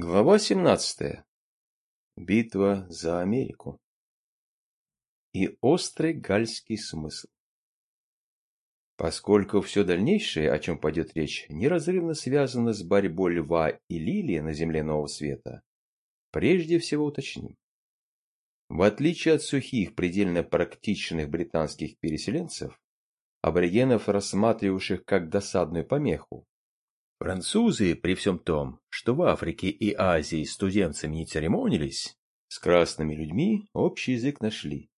Глава 17. Битва за Америку. И острый гальский смысл. Поскольку все дальнейшее, о чем пойдет речь, неразрывно связано с борьбой льва и лилии на земле Нового Света, прежде всего уточним. В отличие от сухих, предельно практичных британских переселенцев, аборигенов, рассматривавших как досадную помеху, Французы, при всем том, что в Африке и Азии с не церемонились, с красными людьми общий язык нашли.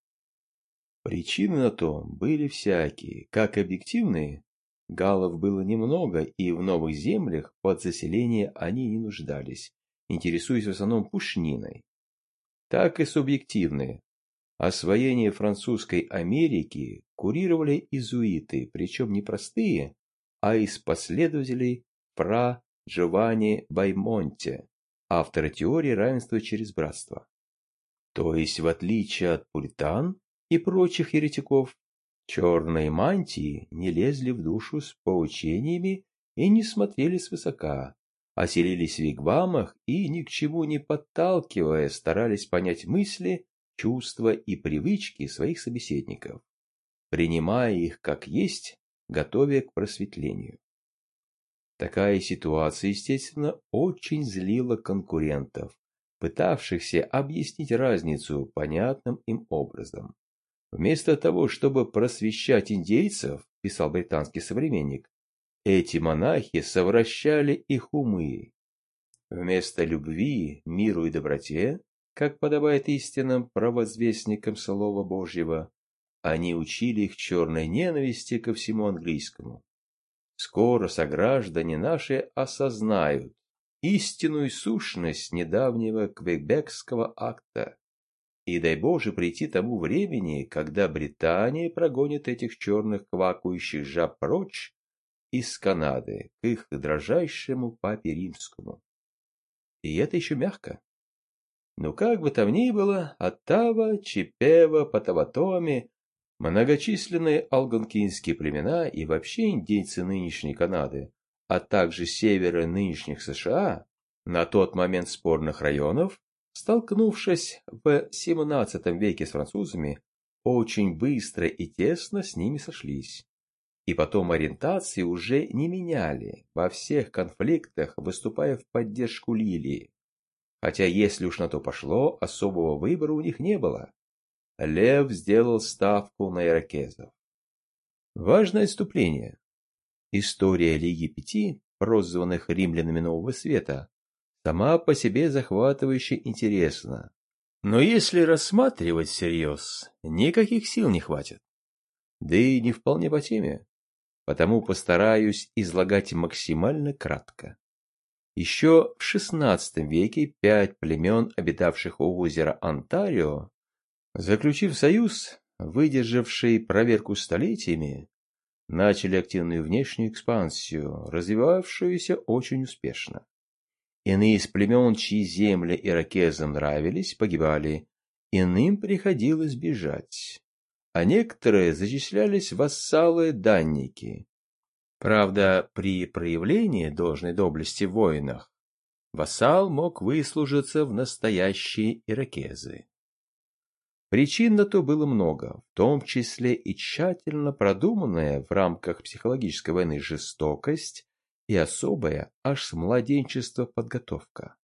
Причины на то были всякие, как объективные, галлов было немного, и в новых землях под заселение они не нуждались, интересуясь в основном пушниной, так и субъективные. Освоение французской Америки курировали изуиты, причем не простые, а из последователей Фра Джованни Баймонте, автора теории равенства через братство. То есть, в отличие от пуритан и прочих еретиков, черные мантии не лезли в душу с поучениями и не смотрели свысока, а селились в вигвамах и, ни к чему не подталкивая, старались понять мысли, чувства и привычки своих собеседников, принимая их как есть, готовя к просветлению. Такая ситуация, естественно, очень злила конкурентов, пытавшихся объяснить разницу понятным им образом. Вместо того, чтобы просвещать индейцев, писал британский современник, эти монахи совращали их умы. Вместо любви, миру и доброте, как подобает истинным провозвестникам Слова Божьего, они учили их черной ненависти ко всему английскому. Скоро сограждане наши осознают истинную сущность недавнего Квебекского акта. И дай Боже прийти тому времени, когда Британия прогонит этих черных квакающих жаб прочь из Канады к их дрожайшему папе римскому. И это еще мягко. Но как бы там ни было, Оттава, Чипева, Потаватоми Многочисленные алганкинские племена и вообще индейцы нынешней Канады, а также севера нынешних США, на тот момент спорных районов, столкнувшись в XVII веке с французами, очень быстро и тесно с ними сошлись. И потом ориентации уже не меняли, во всех конфликтах выступая в поддержку Лилии. Хотя, если уж на то пошло, особого выбора у них не было. Лев сделал ставку на иракезов. Важное отступление. История Лиги Пяти, прозванных римлянами Нового Света, сама по себе захватывающе интересна. Но если рассматривать всерьез, никаких сил не хватит. Да и не вполне по теме. Потому постараюсь излагать максимально кратко. Еще в XVI веке пять племен, обитавших у озера Онтарио, Заключив союз, выдержавший проверку столетиями, начали активную внешнюю экспансию, развивавшуюся очень успешно. Иные из племен, чьи земли иракезам нравились, погибали, иным приходилось бежать, а некоторые зачислялись вассалы-данники. Правда, при проявлении должной доблести в войнах вассал мог выслужиться в настоящие иракезы. Причин на то было много, в том числе и тщательно продуманная в рамках психологической войны жестокость и особая аж с младенчества подготовка.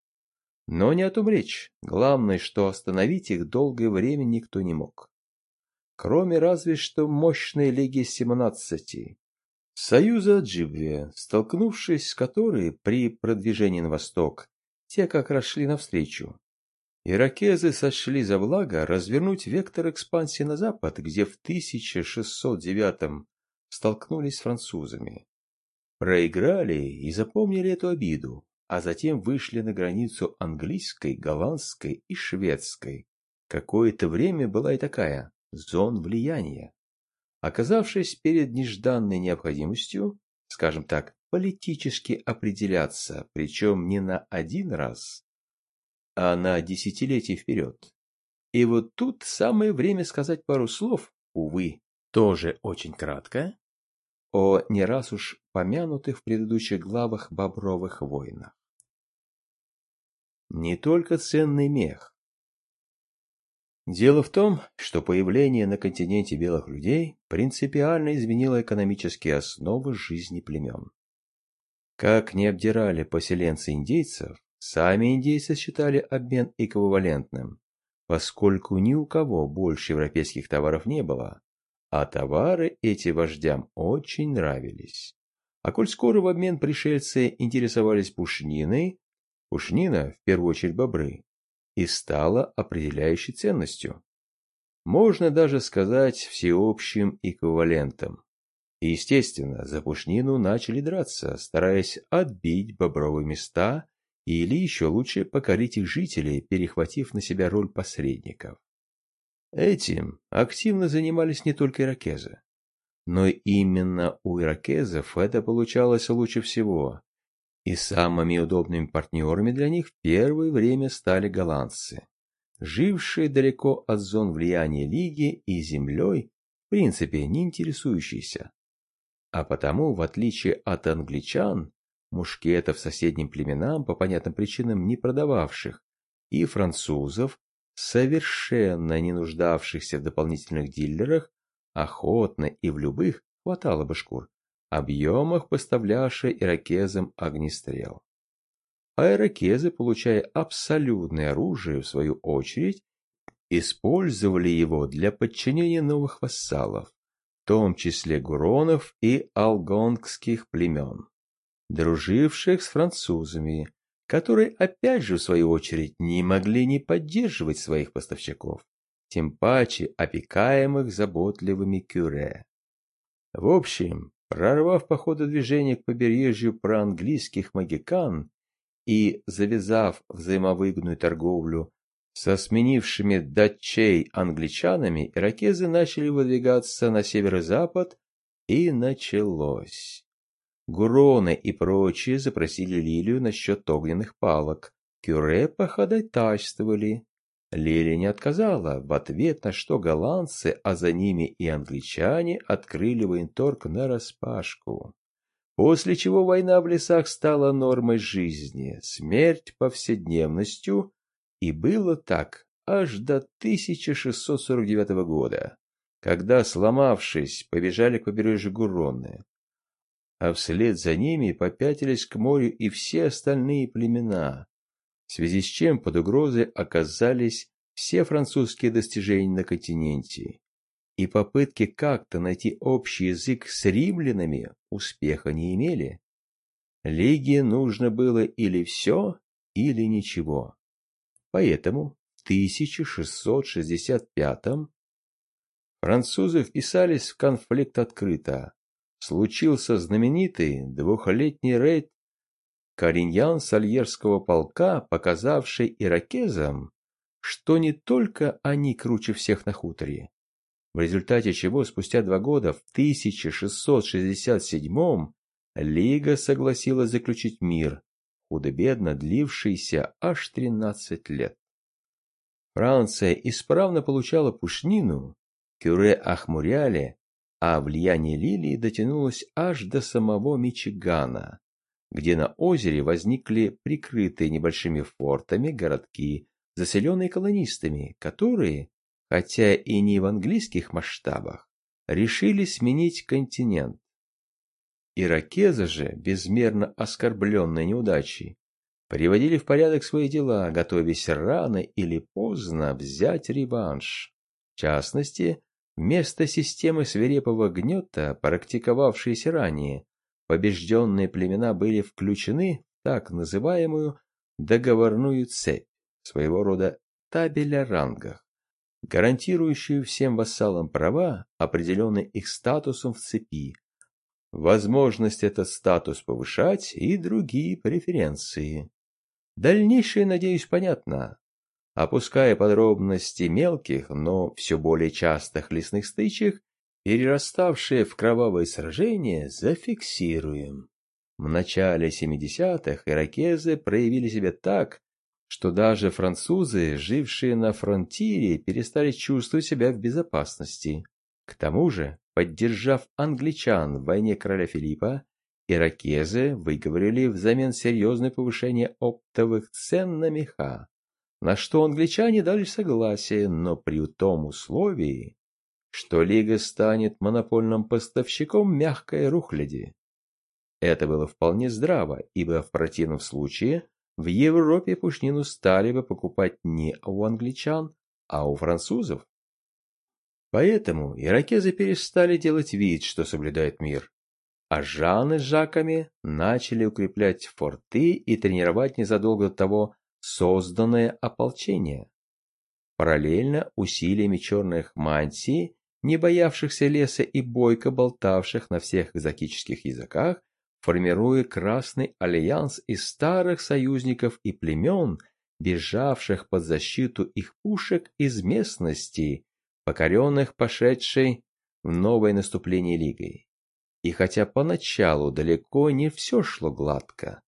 Но не о том речь. Главное, что остановить их долгое время никто не мог. Кроме разве что мощной Лиги Семнадцати, Союза Джибве, столкнувшись с которой при продвижении на восток, те как раз шли навстречу, Иракезы сочли за благо развернуть вектор экспансии на запад, где в 1609 столкнулись с французами. Проиграли и запомнили эту обиду, а затем вышли на границу английской, голландской и шведской. Какое-то время была и такая зон влияния. Оказавшись перед нежданной необходимостью, скажем так, политически определяться, причем не на один раз, а на десятилетия вперед. И вот тут самое время сказать пару слов, увы, тоже очень кратко, о не раз уж помянутых в предыдущих главах бобровых войнах. не только ценный мех. Дело в том, что появление на континенте белых людей принципиально изменило экономические основы жизни племен. Как не обдирали поселенцы индейцев, сами индейцы считали обмен эквивалентным, поскольку ни у кого больше европейских товаров не было, а товары эти вождям очень нравились. А коль скоро в обмен пришельцы интересовались пушниной, пушнина, в первую очередь бобры, и стала определяющей ценностью. Можно даже сказать всеобщим эквивалентом. И, естественно, за пушнину начали драться, стараясь отбить бобровые места или еще лучше покорить их жителей, перехватив на себя роль посредников. Этим активно занимались не только иракезы. Но именно у иракезов это получалось лучше всего, и самыми удобными партнерами для них в первое время стали голландцы, жившие далеко от зон влияния Лиги и землей, в принципе, не интересующиеся. А потому, в отличие от англичан, мушкетов соседним племенам, по понятным причинам не продававших, и французов, совершенно не нуждавшихся в дополнительных дилерах, охотно и в любых хватало бы шкур объемах поставлявший иракезам огнестрел. А иракезы, получая абсолютное оружие, в свою очередь, использовали его для подчинения новых вассалов, в том числе гуронов и алгонгских племен, друживших с французами, которые опять же в свою очередь не могли не поддерживать своих поставщиков, тем паче опекаемых заботливыми кюре. В общем, Прорвав по ходу движения к побережью проанглийских магикан и завязав взаимовыгодную торговлю со сменившими датчей англичанами, иракезы начали выдвигаться на северо-запад, и началось. Гуроны и прочие запросили Лилию насчет огненных палок. Кюре походатайствовали. Лили не отказала, в ответ на что голландцы, а за ними и англичане, открыли военторг нараспашку. После чего война в лесах стала нормой жизни, смерть повседневностью, и было так аж до 1649 года, когда, сломавшись, побежали к побережью Гуроны. А вслед за ними попятились к морю и все остальные племена, в связи с чем под угрозой оказались все французские достижения на континенте, и попытки как-то найти общий язык с римлянами успеха не имели. Лиге нужно было или все, или ничего. Поэтому в 1665 французы вписались в конфликт открыто. Случился знаменитый двухлетний рейд Кориньян Сальерского полка, показавший иракезам, что не только они круче всех на хуторе, в результате чего спустя два года в 1667 Лига согласилась заключить мир, худо-бедно длившийся аж 13 лет. Франция исправно получала пушнину, кюре охмуряли, а влияние Лилии дотянулось аж до самого Мичигана, где на озере возникли прикрытые небольшими фортами городки, заселенные колонистами, которые, хотя и не в английских масштабах, решили сменить континент. Иракезы же, безмерно оскорбленные неудачей, приводили в порядок свои дела, готовясь рано или поздно взять реванш. В частности, вместо системы свирепого гнета, практиковавшейся ранее, побежденные племена были включены в так называемую договорную цепь, своего рода табель о рангах, гарантирующую всем вассалам права, определенные их статусом в цепи, возможность этот статус повышать и другие преференции. Дальнейшее, надеюсь, понятно. Опуская подробности мелких, но все более частых лесных стычек, перераставшие в кровавые сражения, зафиксируем. В начале 70-х иракезы проявили себя так, что даже французы, жившие на фронтире, перестали чувствовать себя в безопасности. К тому же, поддержав англичан в войне короля Филиппа, иракезы выговорили взамен серьезное повышение оптовых цен на меха, на что англичане дали согласие, но при том условии, что Лига станет монопольным поставщиком мягкой рухляди. Это было вполне здраво, ибо в противном случае в Европе пушнину стали бы покупать не у англичан, а у французов. Поэтому иракезы перестали делать вид, что соблюдают мир, а Жанны с Жаками начали укреплять форты и тренировать незадолго до того созданное ополчение. Параллельно усилиями черных мантий, не боявшихся леса и бойко болтавших на всех экзотических языках, формируя Красный Альянс из старых союзников и племен, бежавших под защиту их пушек из местностей, покоренных пошедшей в новое наступление Лигой. И хотя поначалу далеко не все шло гладко,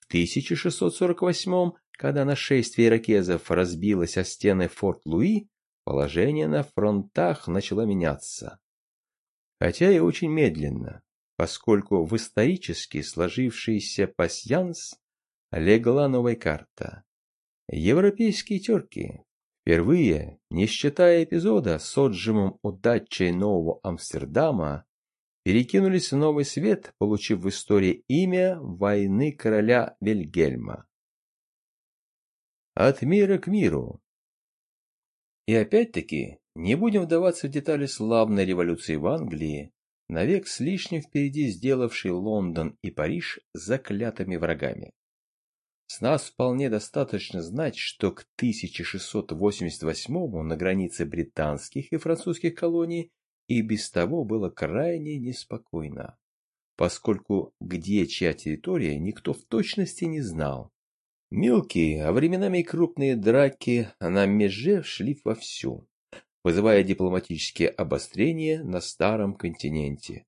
в 1648 когда нашествие иракезов разбилось о стены Форт-Луи, положение на фронтах начало меняться. Хотя и очень медленно, поскольку в исторически сложившийся пасьянс легла новая карта. Европейские терки, впервые, не считая эпизода с отжимом удачей Нового Амстердама, перекинулись в новый свет, получив в истории имя войны короля Вильгельма. От мира к миру. И опять-таки, не будем вдаваться в детали славной революции в Англии, навек с лишним впереди сделавший Лондон и Париж заклятыми врагами. С нас вполне достаточно знать, что к 1688 на границе британских и французских колоний и без того было крайне неспокойно, поскольку где чья территория никто в точности не знал. Мелкие, а временами и крупные драки на меже шли вовсю вызывая дипломатические обострения на Старом континенте.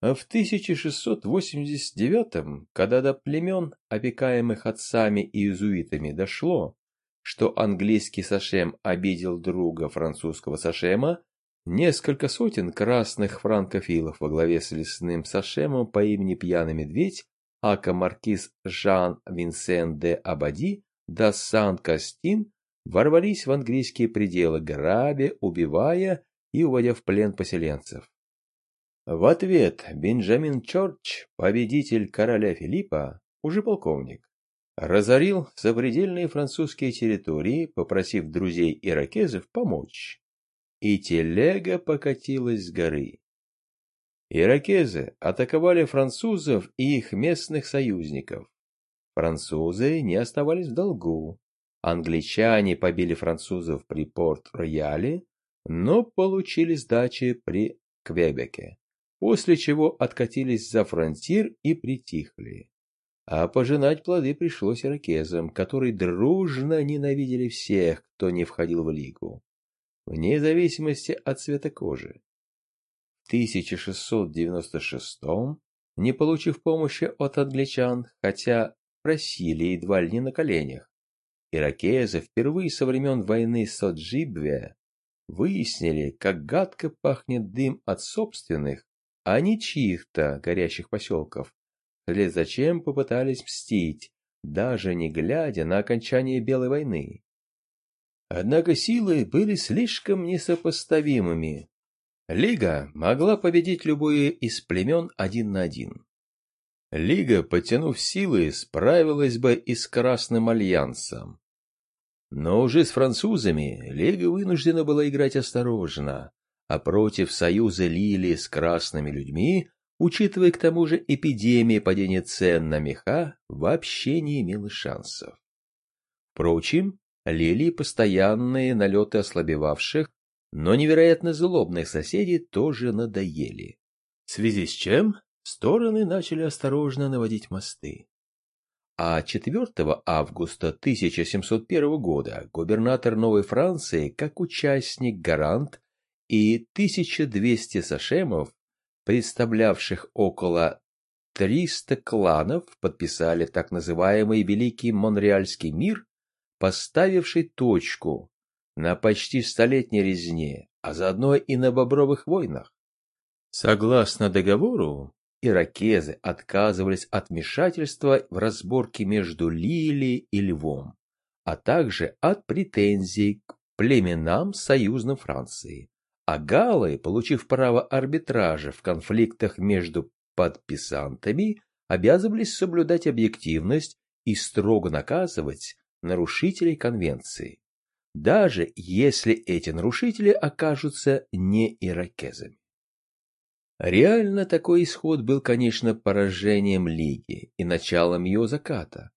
А в 1689-м, когда до племен, опекаемых отцами и иезуитами, дошло, что английский Сашем обидел друга французского Сашема, несколько сотен красных франкофилов во главе с лесным Сашемом по имени Пьяный Медведь, ака маркиз Жан-Винсен де Абади да Сан-Кастин ворвались в английские пределы, грабя, убивая и уводя в плен поселенцев. В ответ Бенджамин Чорч, победитель короля Филиппа, уже полковник, разорил запредельные французские территории, попросив друзей иракезов помочь. И телега покатилась с горы. Иракезы атаковали французов и их местных союзников. Французы не оставались в долгу. Англичане побили французов при Порт-Рояле, но получили сдачи при Квебеке, после чего откатились за фронтир и притихли. А пожинать плоды пришлось иракезам, которые дружно ненавидели всех, кто не входил в Лигу, вне зависимости от цвета кожи. В 1696 не получив помощи от англичан, хотя просили едва ли не на коленях, Иракезы впервые со времен войны с Оджибве выяснили, как гадко пахнет дым от собственных, а не чьих-то горящих поселков. Вслед зачем попытались мстить, даже не глядя на окончание Белой войны. Однако силы были слишком несопоставимыми. Лига могла победить любое из племен один на один. Лига, потянув силы, справилась бы и с Красным Альянсом. Но уже с французами Лига вынуждена была играть осторожно, а против союза Лили с красными людьми, учитывая к тому же эпидемии падения цен на меха, вообще не имела шансов. Впрочем, Лили постоянные налеты ослабевавших, но невероятно злобных соседей тоже надоели. В связи с чем стороны начали осторожно наводить мосты. А 4 августа 1701 года губернатор Новой Франции, как участник гарант и 1200 сашемов, представлявших около 300 кланов, подписали так называемый Великий Монреальский мир, поставивший точку на почти столетней резне, а заодно и на бобровых войнах. Согласно договору, иракезы отказывались от вмешательства в разборки между Лили и Львом, а также от претензий к племенам союзным Франции. А галлы, получив право арбитража в конфликтах между подписантами, обязывались соблюдать объективность и строго наказывать нарушителей конвенции, даже если эти нарушители окажутся не иракезами. Реально такой исход был, конечно, поражением Лиги и началом ее заката.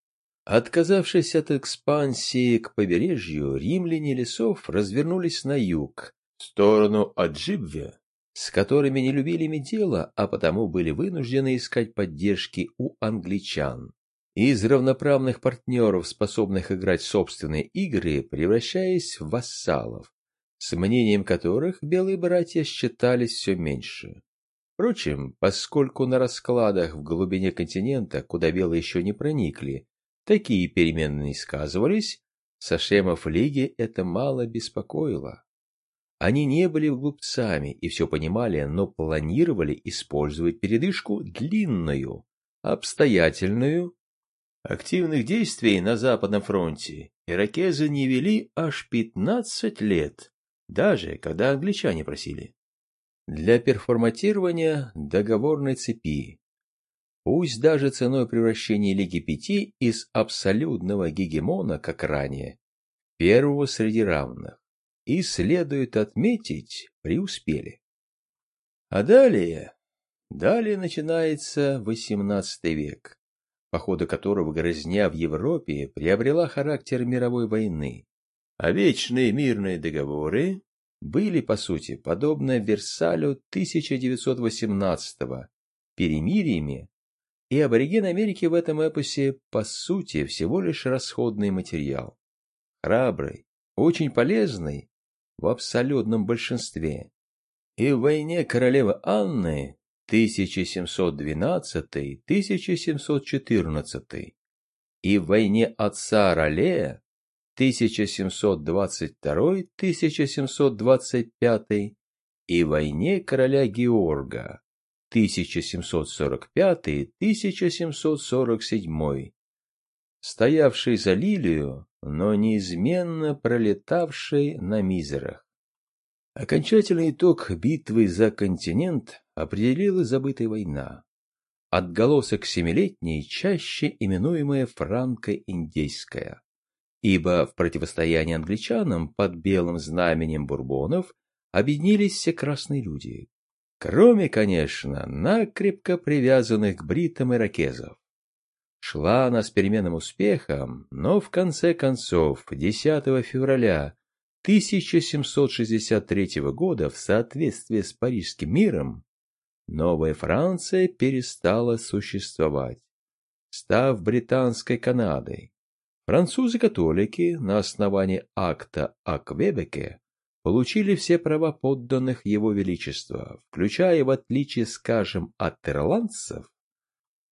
Отказавшись от экспансии к побережью, римляне лесов развернулись на юг, в сторону Аджибве, с которыми не любили иметь дело, а потому были вынуждены искать поддержки у англичан. Из равноправных партнеров, способных играть собственные игры, превращаясь в вассалов, с мнением которых белые братья считались все меньше. Впрочем, поскольку на раскладах в глубине континента, куда белые еще не проникли, такие перемены не сказывались, Сашемов Лиги это мало беспокоило. Они не были глупцами и все понимали, но планировали использовать передышку длинную, обстоятельную. Активных действий на Западном фронте иракезы не вели аж пятнадцать лет, даже когда англичане просили. Для перформатирования договорной цепи, пусть даже ценой превращения Лиги Пяти из абсолютного гегемона, как ранее, первого среди равных, и следует отметить, преуспели. А далее, далее начинается XVIII век, по ходу которого грызня в Европе приобрела характер мировой войны, а вечные мирные договоры были, по сути, подобны Версалю 1918-го, перемириями, и абориген Америки в этом эпосе, по сути, всего лишь расходный материал. Храбрый, очень полезный в абсолютном большинстве. И в войне королевы Анны 1712-1714 и в войне отца Ролея 1722-1725 и войне короля Георга 1745-1747, стоявший за Лилию, но неизменно пролетавший на мизерах. Окончательный итог битвы за континент определила забытая война, отголосок семилетней, чаще именуемая франко-индейская. Ибо в противостоянии англичанам под белым знаменем бурбонов объединились все красные люди, кроме, конечно, накрепко привязанных к бритам иракезов. Шла она с переменным успехом, но в конце концов 10 февраля 1763 года в соответствии с Парижским миром Новая Франция перестала существовать, став британской Канадой. Французы-католики на основании акта о Квебеке получили все права подданных его величества, включая, в отличие, скажем, от ирландцев,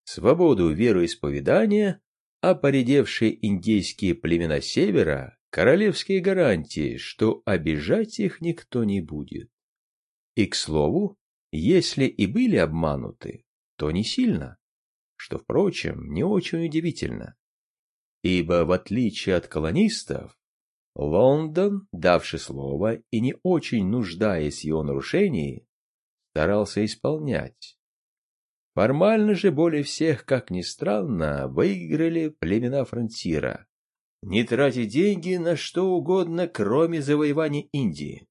свободу вероисповедания, а поредевшие индейские племена севера – королевские гарантии, что обижать их никто не будет. И, к слову, если и были обмануты, то не сильно, что, впрочем, не очень удивительно ибо, в отличие от колонистов, Лондон, давший слово и не очень нуждаясь в его нарушении, старался исполнять. Формально же более всех, как ни странно, выиграли племена фронтира, не тратя деньги на что угодно, кроме завоевания Индии.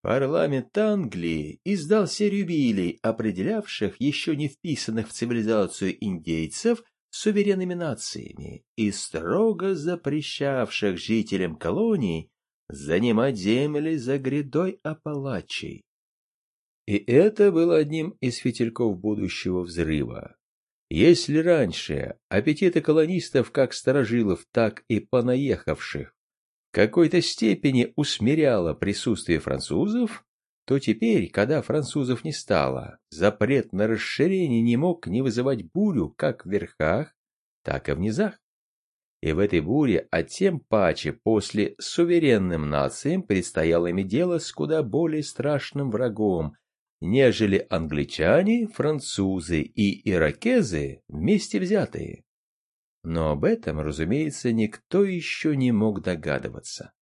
Парламент Англии издал серию билей, определявших еще не вписанных в цивилизацию индейцев суверенными нациями и строго запрещавших жителям колоний занимать земли за грядой Апалачей. И это было одним из фитильков будущего взрыва. Если раньше аппетиты колонистов как сторожилов, так и понаехавших какой-то степени усмиряло присутствие французов, то теперь, когда французов не стало, запрет на расширение не мог не вызывать бурю как в верхах, так и в низах. И в этой буре, а тем паче после суверенным нациям предстояло иметь дело с куда более страшным врагом, нежели англичане, французы и иракезы вместе взятые. Но об этом, разумеется, никто еще не мог догадываться.